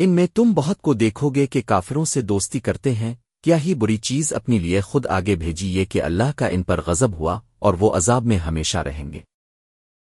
ان میں تم بہت کو دیکھو گے کہ کافروں سے دوستی کرتے ہیں، کیا ہی بری چیز اپنی لیے خود آگے بھیجی یہ کہ اللہ کا ان پر غضب ہوا اور وہ عذاب میں ہمیشہ رہیں گے۔